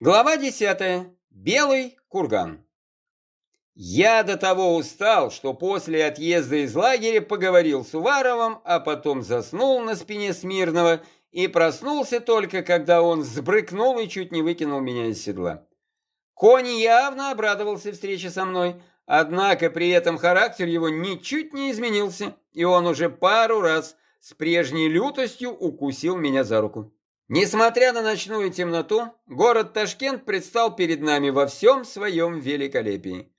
Глава 10. Белый курган. Я до того устал, что после отъезда из лагеря поговорил с Уваровым, а потом заснул на спине Смирного и проснулся только, когда он сбрыкнул и чуть не выкинул меня из седла. Конь явно обрадовался встрече со мной, однако при этом характер его ничуть не изменился, и он уже пару раз с прежней лютостью укусил меня за руку. Несмотря на ночную темноту, город Ташкент предстал перед нами во всем своем великолепии.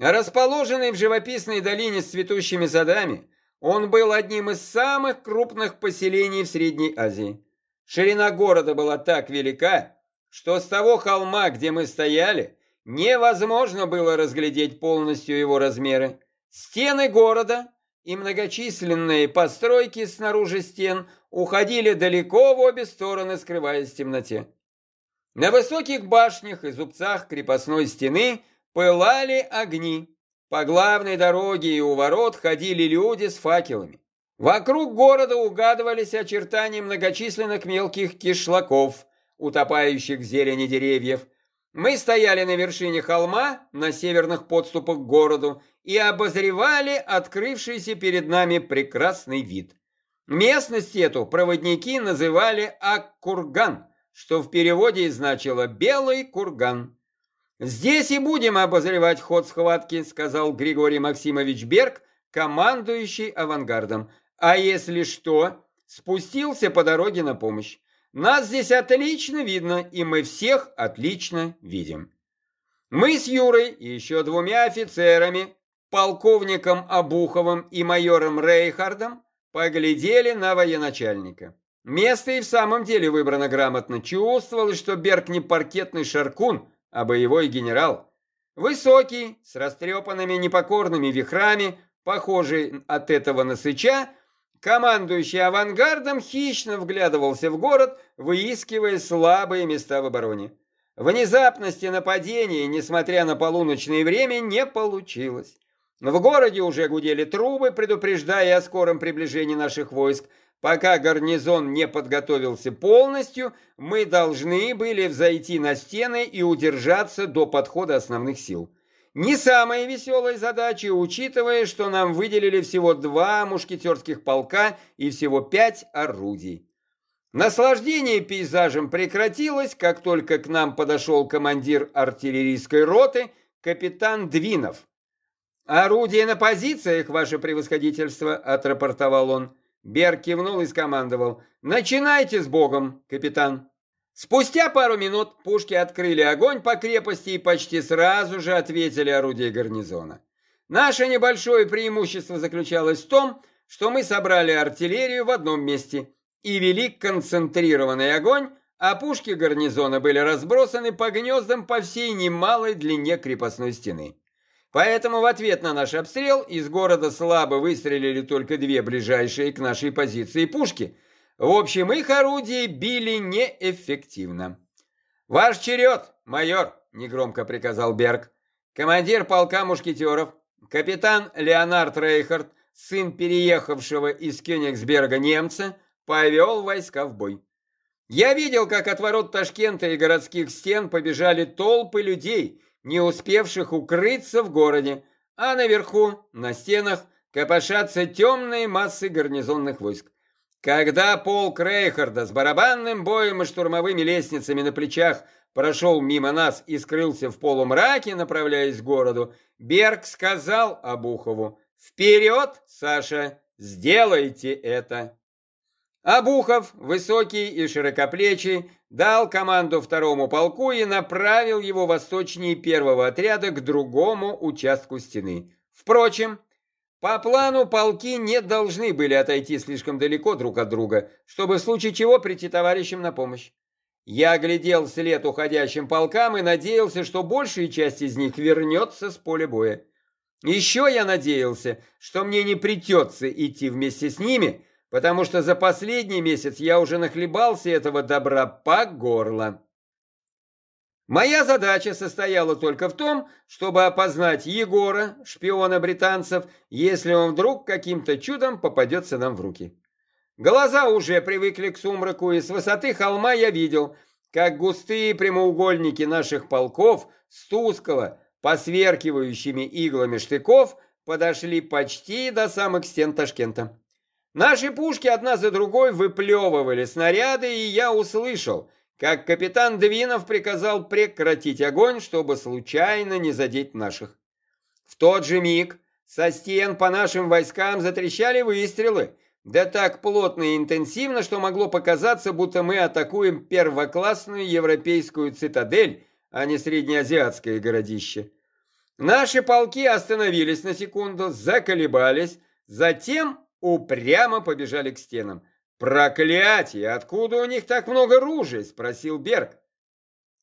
Расположенный в живописной долине с цветущими садами, он был одним из самых крупных поселений в Средней Азии. Ширина города была так велика, что с того холма, где мы стояли, невозможно было разглядеть полностью его размеры. Стены города и многочисленные постройки снаружи стен уходили далеко в обе стороны, скрываясь в темноте. На высоких башнях и зубцах крепостной стены пылали огни. По главной дороге и у ворот ходили люди с факелами. Вокруг города угадывались очертания многочисленных мелких кишлаков, утопающих в зелени деревьев, мы стояли на вершине холма, на северных подступах к городу, и обозревали открывшийся перед нами прекрасный вид. Местность эту проводники называли Аккурган, что в переводе значило «белый курган». «Здесь и будем обозревать ход схватки», сказал Григорий Максимович Берг, командующий авангардом. «А если что, спустился по дороге на помощь. Нас здесь отлично видно, и мы всех отлично видим. Мы с Юрой и еще двумя офицерами, полковником Обуховым и майором Рейхардом, поглядели на военачальника. Место и в самом деле выбрано грамотно. Чувствовалось, что Берг не паркетный шаркун, а боевой генерал. Высокий, с растрепанными непокорными вихрами, похожий от этого на сыча, Командующий авангардом хищно вглядывался в город, выискивая слабые места в обороне. Внезапности нападения, несмотря на полуночное время, не получилось. В городе уже гудели трубы, предупреждая о скором приближении наших войск. Пока гарнизон не подготовился полностью, мы должны были взойти на стены и удержаться до подхода основных сил. Не самая веселая задача, учитывая, что нам выделили всего два мушкетерских полка и всего пять орудий. Наслаждение пейзажем прекратилось, как только к нам подошел командир артиллерийской роты, капитан Двинов. «Орудие на позициях, ваше превосходительство», — отрапортовал он. Бер кивнул и скомандовал. «Начинайте с Богом, капитан». Спустя пару минут пушки открыли огонь по крепости и почти сразу же ответили орудия гарнизона. Наше небольшое преимущество заключалось в том, что мы собрали артиллерию в одном месте и вели концентрированный огонь, а пушки гарнизона были разбросаны по гнездам по всей немалой длине крепостной стены. Поэтому в ответ на наш обстрел из города слабо выстрелили только две ближайшие к нашей позиции пушки – в общем, их орудия били неэффективно. «Ваш черед, майор!» – негромко приказал Берг. Командир полка мушкетеров, капитан Леонард Рейхард, сын переехавшего из Кёнигсберга немца, повел войска в бой. Я видел, как от ворот Ташкента и городских стен побежали толпы людей, не успевших укрыться в городе, а наверху, на стенах, копошатся темные массы гарнизонных войск. Когда полк Рейхарда с барабанным боем и штурмовыми лестницами на плечах прошел мимо нас и скрылся в полумраке, направляясь к городу, Берг сказал Обухову «Вперед, Саша, сделайте это!» Обухов, высокий и широкоплечий, дал команду второму полку и направил его восточнее первого отряда к другому участку стены. Впрочем, по плану полки не должны были отойти слишком далеко друг от друга, чтобы в случае чего прийти товарищам на помощь. Я глядел вслед уходящим полкам и надеялся, что большая часть из них вернется с поля боя. Еще я надеялся, что мне не придется идти вместе с ними, потому что за последний месяц я уже нахлебался этого добра по горло. Моя задача состояла только в том, чтобы опознать Егора, шпиона британцев, если он вдруг каким-то чудом попадется нам в руки. Глаза уже привыкли к сумраку, и с высоты холма я видел, как густые прямоугольники наших полков с тускло посверкивающими иглами штыков подошли почти до самых стен Ташкента. Наши пушки одна за другой выплевывали снаряды, и я услышал, как капитан Двинов приказал прекратить огонь, чтобы случайно не задеть наших. В тот же миг со стен по нашим войскам затрещали выстрелы, да так плотно и интенсивно, что могло показаться, будто мы атакуем первоклассную европейскую цитадель, а не среднеазиатское городище. Наши полки остановились на секунду, заколебались, затем упрямо побежали к стенам. «Проклятие! Откуда у них так много ружей?» – спросил Берг.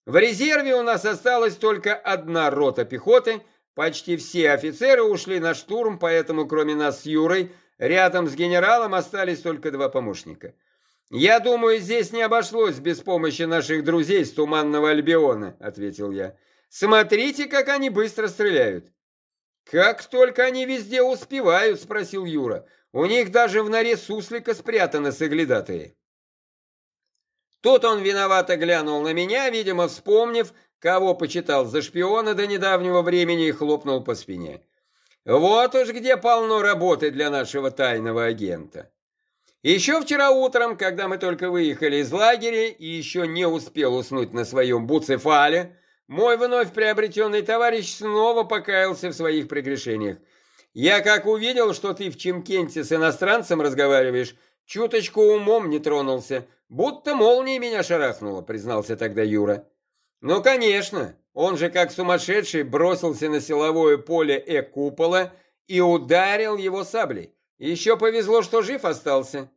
В резерве у нас осталась только одна рота пехоты, почти все офицеры ушли на штурм, поэтому кроме нас с Юрой, рядом с генералом остались только два помощника. «Я думаю, здесь не обошлось без помощи наших друзей с Туманного Альбиона», — ответил я. «Смотрите, как они быстро стреляют». «Как только они везде успевают?» — спросил Юра. У них даже в норе суслика спрятаны соглядатые. Тут он виновато глянул на меня, видимо, вспомнив, кого почитал за шпиона до недавнего времени и хлопнул по спине. Вот уж где полно работы для нашего тайного агента. Еще вчера утром, когда мы только выехали из лагеря и еще не успел уснуть на своем буцефале, мой вновь приобретенный товарищ снова покаялся в своих прегрешениях – я как увидел, что ты в Чемкенте с иностранцем разговариваешь, чуточку умом не тронулся, будто молнией меня шарахнуло, признался тогда Юра. Ну, конечно, он же как сумасшедший бросился на силовое поле Э-купола и ударил его саблей. Еще повезло, что жив остался.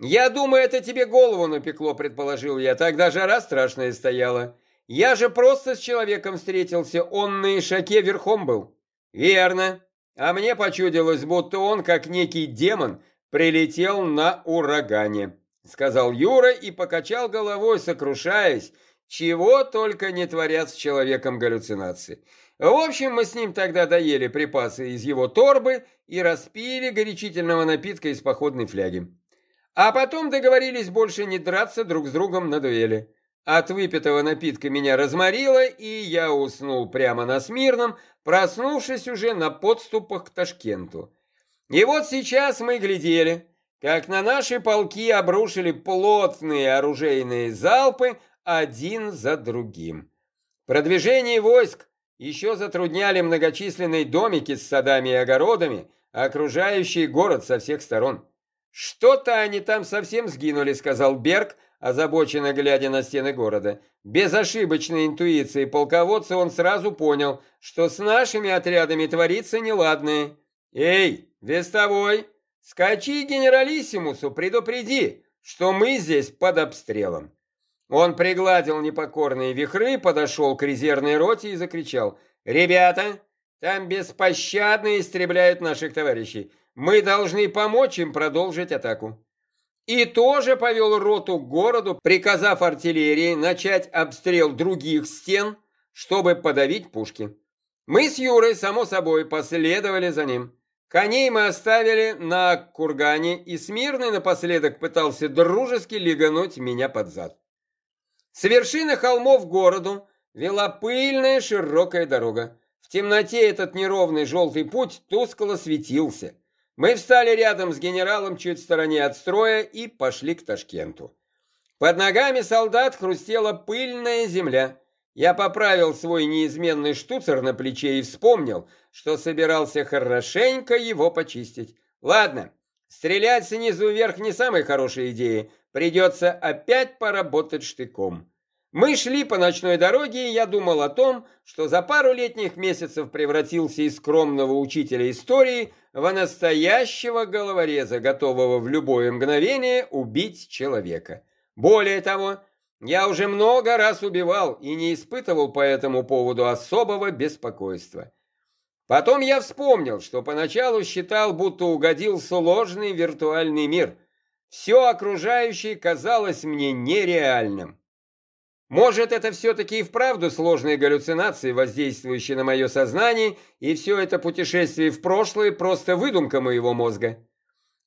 Я думаю, это тебе голову напекло, предположил я, тогда жара страшная стояла. Я же просто с человеком встретился, он на Ишаке верхом был. Верно, а мне почудилось, будто он, как некий демон, прилетел на урагане, сказал Юра и покачал головой, сокрушаясь, чего только не творят с человеком галлюцинации. В общем, мы с ним тогда доели припасы из его торбы и распили горячительного напитка из походной фляги. А потом договорились больше не драться друг с другом на дуэли. От выпитого напитка меня разморило, и я уснул прямо на Смирном, проснувшись уже на подступах к Ташкенту. И вот сейчас мы глядели, как на наши полки обрушили плотные оружейные залпы один за другим. Продвижение войск еще затрудняли многочисленные домики с садами и огородами, окружающие город со всех сторон. «Что-то они там совсем сгинули», — сказал Берг, озабоченно глядя на стены города. Без ошибочной интуиции полководца он сразу понял, что с нашими отрядами творится неладное. «Эй, вестовой, скачи генералиссимусу, предупреди, что мы здесь под обстрелом». Он пригладил непокорные вихры, подошел к резервной роте и закричал. «Ребята, там беспощадно истребляют наших товарищей. Мы должны помочь им продолжить атаку» и тоже повел роту к городу, приказав артиллерии начать обстрел других стен, чтобы подавить пушки. Мы с Юрой, само собой, последовали за ним. Коней мы оставили на кургане, и Смирный напоследок пытался дружески легануть меня под зад. С вершины холмов к городу вела пыльная широкая дорога. В темноте этот неровный желтый путь тускло светился. Мы встали рядом с генералом чуть в стороне от строя и пошли к Ташкенту. Под ногами солдат хрустела пыльная земля. Я поправил свой неизменный штуцер на плече и вспомнил, что собирался хорошенько его почистить. Ладно, стрелять снизу вверх не самая хорошая идея. Придется опять поработать штыком. Мы шли по ночной дороге, и я думал о том, что за пару летних месяцев превратился из скромного учителя истории в настоящего головореза, готового в любое мгновение убить человека. Более того, я уже много раз убивал и не испытывал по этому поводу особого беспокойства. Потом я вспомнил, что поначалу считал, будто угодил в сложный виртуальный мир. Все окружающее казалось мне нереальным. Может, это все-таки и вправду сложные галлюцинации, воздействующие на мое сознание, и все это путешествие в прошлое просто выдумка моего мозга.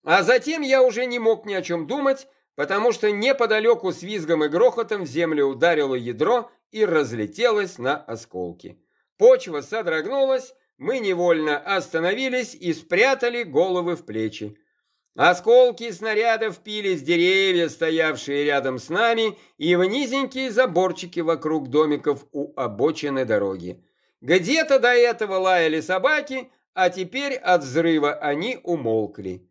А затем я уже не мог ни о чем думать, потому что неподалеку с визгом и грохотом в землю ударило ядро и разлетелось на осколки. Почва содрогнулась, мы невольно остановились и спрятали головы в плечи. Осколки снарядов впились в деревья, стоявшие рядом с нами, и в низенькие заборчики вокруг домиков у обочины дороги. Где-то до этого лаяли собаки, а теперь от взрыва они умолкли.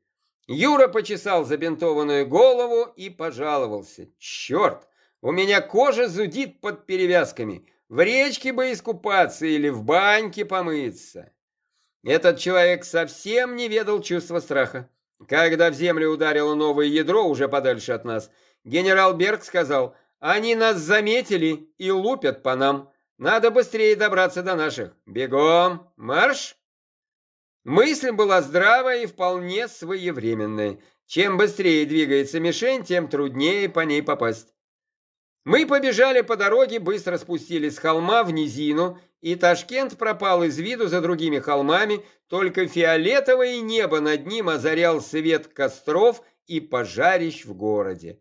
Юра почесал забинтованную голову и пожаловался. «Черт, у меня кожа зудит под перевязками. В речке бы искупаться или в баньке помыться». Этот человек совсем не ведал чувства страха. Когда в землю ударило новое ядро уже подальше от нас, генерал Берг сказал, «Они нас заметили и лупят по нам. Надо быстрее добраться до наших. Бегом! Марш!» Мысль была здравая и вполне своевременная. Чем быстрее двигается мишень, тем труднее по ней попасть. Мы побежали по дороге, быстро спустились с холма в низину, и Ташкент пропал из виду за другими холмами, только фиолетовое небо над ним озарял свет костров и пожарищ в городе.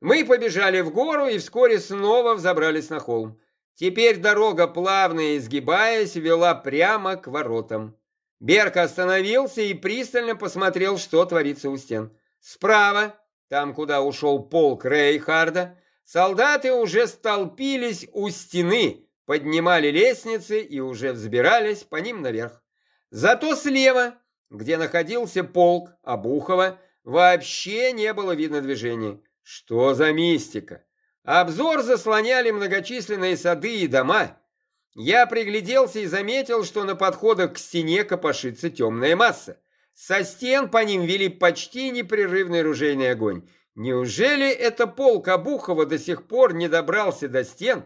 Мы побежали в гору и вскоре снова взобрались на холм. Теперь дорога, плавно изгибаясь, вела прямо к воротам. Берка остановился и пристально посмотрел, что творится у стен. Справа, там, куда ушел полк Рейхарда, солдаты уже столпились у стены, поднимали лестницы и уже взбирались по ним наверх. Зато слева, где находился полк Обухова, вообще не было видно движения. Что за мистика? Обзор заслоняли многочисленные сады и дома, я пригляделся и заметил, что на подходах к стене копошится темная масса. Со стен по ним вели почти непрерывный ружейный огонь. Неужели это полк Обухова до сих пор не добрался до стен?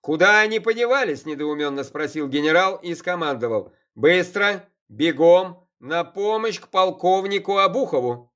«Куда они подевались?» – недоуменно спросил генерал и скомандовал. «Быстро, бегом, на помощь к полковнику Обухову».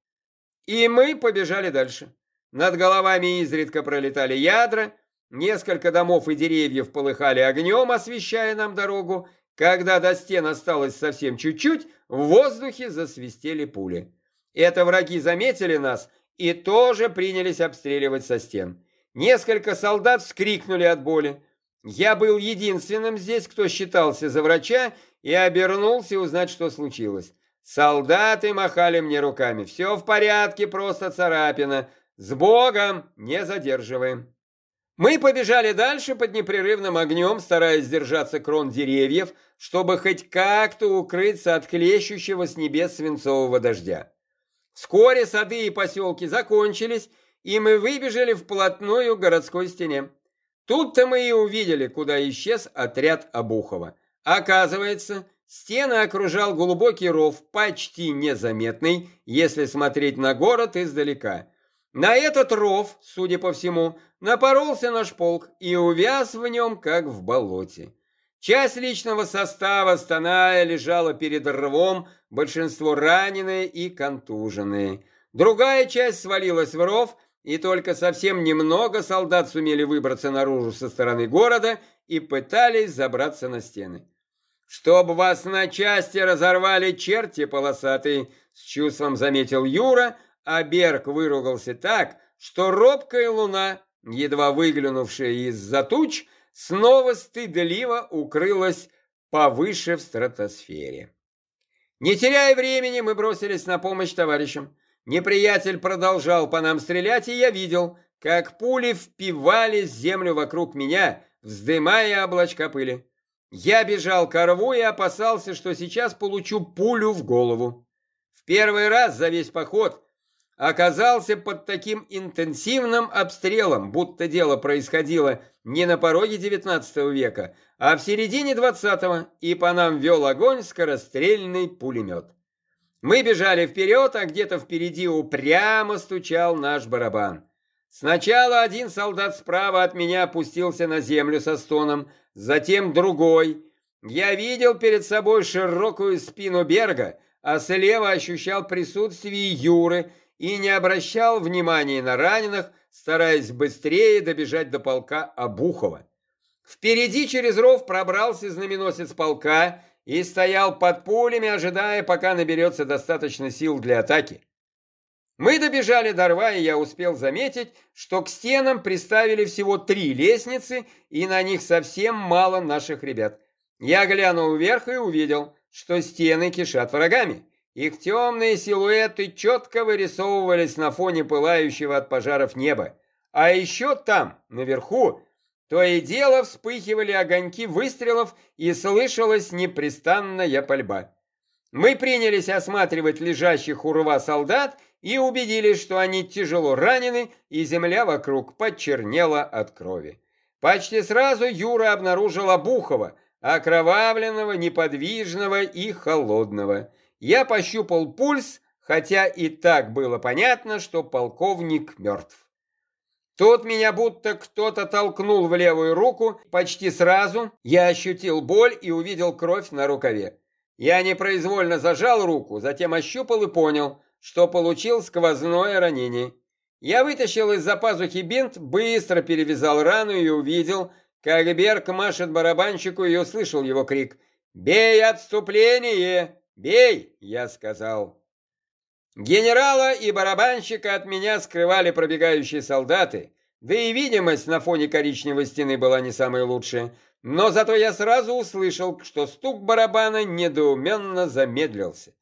И мы побежали дальше. Над головами изредка пролетали ядра, Несколько домов и деревьев полыхали огнем, освещая нам дорогу. Когда до стен осталось совсем чуть-чуть, в воздухе засвистели пули. Это враги заметили нас и тоже принялись обстреливать со стен. Несколько солдат вскрикнули от боли. Я был единственным здесь, кто считался за врача, и обернулся узнать, что случилось. Солдаты махали мне руками. Все в порядке, просто царапина. С Богом, не задерживаем. Мы побежали дальше под непрерывным огнем, стараясь держаться крон деревьев, чтобы хоть как-то укрыться от клещущего с небес свинцового дождя. Вскоре сады и поселки закончились, и мы выбежали вплотную к городской стене. Тут-то мы и увидели, куда исчез отряд Обухова. Оказывается, стены окружал глубокий ров, почти незаметный, если смотреть на город издалека – на этот ров, судя по всему, напоролся наш полк и увяз в нем, как в болоте. Часть личного состава, стоная, лежала перед рвом, большинство раненые и контуженные. Другая часть свалилась в ров, и только совсем немного солдат сумели выбраться наружу со стороны города и пытались забраться на стены. «Чтоб вас на части разорвали черти полосатые», — с чувством заметил Юра, — а Берг выругался так, что робкая луна, едва выглянувшая из-за туч, снова стыдливо укрылась повыше в стратосфере. Не теряя времени, мы бросились на помощь товарищам. Неприятель продолжал по нам стрелять, и я видел, как пули впивались в землю вокруг меня, вздымая облачка пыли. Я бежал к рву и опасался, что сейчас получу пулю в голову. В первый раз за весь поход оказался под таким интенсивным обстрелом, будто дело происходило не на пороге XIX века, а в середине XX, и по нам вел огонь скорострельный пулемет. Мы бежали вперед, а где-то впереди упрямо стучал наш барабан. Сначала один солдат справа от меня опустился на землю со стоном, затем другой. Я видел перед собой широкую спину Берга, а слева ощущал присутствие Юры, и не обращал внимания на раненых, стараясь быстрее добежать до полка Обухова. Впереди через ров пробрался знаменосец полка и стоял под пулями, ожидая, пока наберется достаточно сил для атаки. Мы добежали до рва, и я успел заметить, что к стенам приставили всего три лестницы, и на них совсем мало наших ребят. Я глянул вверх и увидел, что стены кишат врагами. Их темные силуэты четко вырисовывались на фоне пылающего от пожаров неба. А еще там, наверху, то и дело вспыхивали огоньки выстрелов и слышалась непрестанная пальба. Мы принялись осматривать лежащих у рва солдат и убедились, что они тяжело ранены, и земля вокруг почернела от крови. Почти сразу Юра обнаружил Обухова, окровавленного, неподвижного и холодного. Я пощупал пульс, хотя и так было понятно, что полковник мертв. Тут меня будто кто-то толкнул в левую руку. Почти сразу я ощутил боль и увидел кровь на рукаве. Я непроизвольно зажал руку, затем ощупал и понял, что получил сквозное ранение. Я вытащил из-за пазухи бинт, быстро перевязал рану и увидел, как Берг машет барабанщику и услышал его крик. «Бей отступление! Бей!» — я сказал. Генерала и барабанщика от меня скрывали пробегающие солдаты, да и видимость на фоне коричневой стены была не самая лучшая. Но зато я сразу услышал, что стук барабана недоуменно замедлился.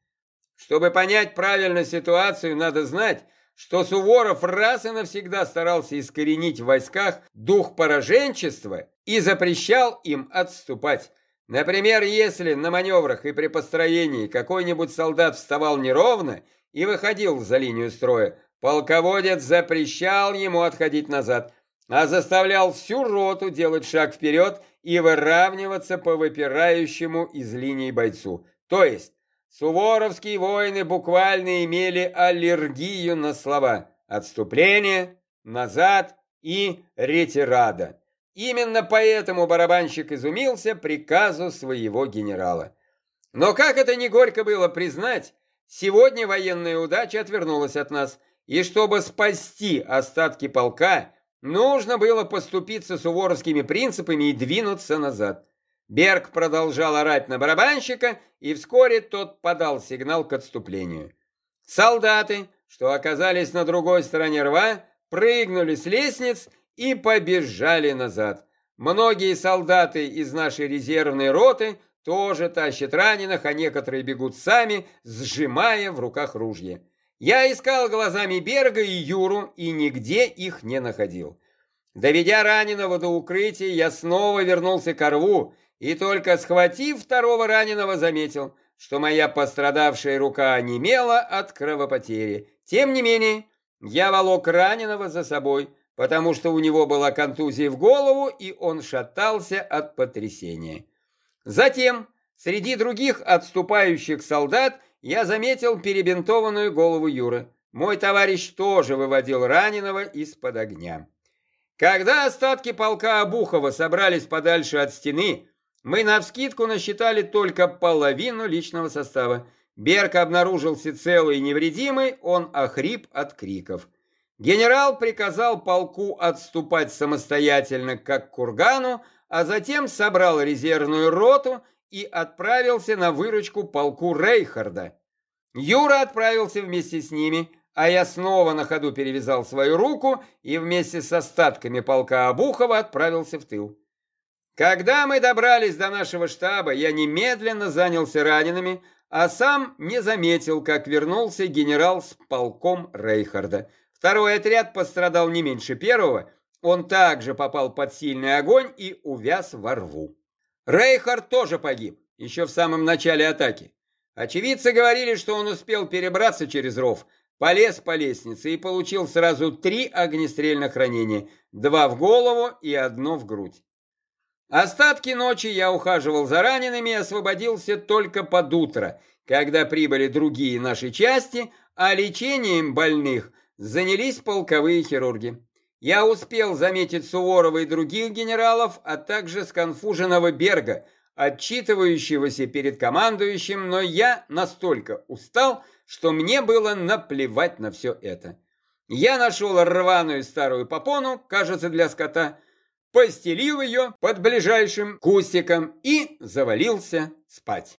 Чтобы понять правильно ситуацию, надо знать, что Суворов раз и навсегда старался искоренить в войсках дух пораженчества и запрещал им отступать. Например, если на маневрах и при построении какой-нибудь солдат вставал неровно и выходил за линию строя, полководец запрещал ему отходить назад, а заставлял всю роту делать шаг вперед и выравниваться по выпирающему из линии бойцу. То есть суворовские воины буквально имели аллергию на слова «отступление», «назад» и «ретирада». Именно поэтому барабанщик изумился приказу своего генерала. Но как это не горько было признать, Сегодня военная удача отвернулась от нас, и чтобы спасти остатки полка, нужно было поступиться суворовскими принципами и двинуться назад. Берг продолжал орать на барабанщика, и вскоре тот подал сигнал к отступлению. Солдаты, что оказались на другой стороне рва, прыгнули с лестниц и побежали назад. Многие солдаты из нашей резервной роты тоже тащат раненых, а некоторые бегут сами, сжимая в руках ружья. Я искал глазами Берга и Юру и нигде их не находил. Доведя раненого до укрытия, я снова вернулся к рву и только схватив второго раненого, заметил, что моя пострадавшая рука онемела от кровопотери. Тем не менее, я волок раненого за собой, потому что у него была контузия в голову, и он шатался от потрясения. Затем, среди других отступающих солдат, я заметил перебинтованную голову Юры. Мой товарищ тоже выводил раненого из-под огня. Когда остатки полка Обухова собрались подальше от стены, мы навскидку насчитали только половину личного состава. Берг обнаружился целый и невредимый, он охрип от криков. Генерал приказал полку отступать самостоятельно, как к кургану, а затем собрал резервную роту и отправился на выручку полку Рейхарда. Юра отправился вместе с ними, а я снова на ходу перевязал свою руку и вместе с остатками полка Обухова отправился в тыл. Когда мы добрались до нашего штаба, я немедленно занялся ранеными, а сам не заметил, как вернулся генерал с полком Рейхарда. Второй отряд пострадал не меньше первого, он также попал под сильный огонь и увяз во рву. Рейхард тоже погиб, еще в самом начале атаки. Очевидцы говорили, что он успел перебраться через ров, полез по лестнице и получил сразу три огнестрельных ранения, два в голову и одно в грудь. Остатки ночи я ухаживал за ранеными и освободился только под утро, когда прибыли другие наши части, а лечением больных занялись полковые хирурги. Я успел заметить Суворова и других генералов, а также сконфуженного Берга, отчитывающегося перед командующим, но я настолько устал, что мне было наплевать на все это. Я нашел рваную старую попону, кажется, для скота, постелил ее под ближайшим кустиком и завалился спать.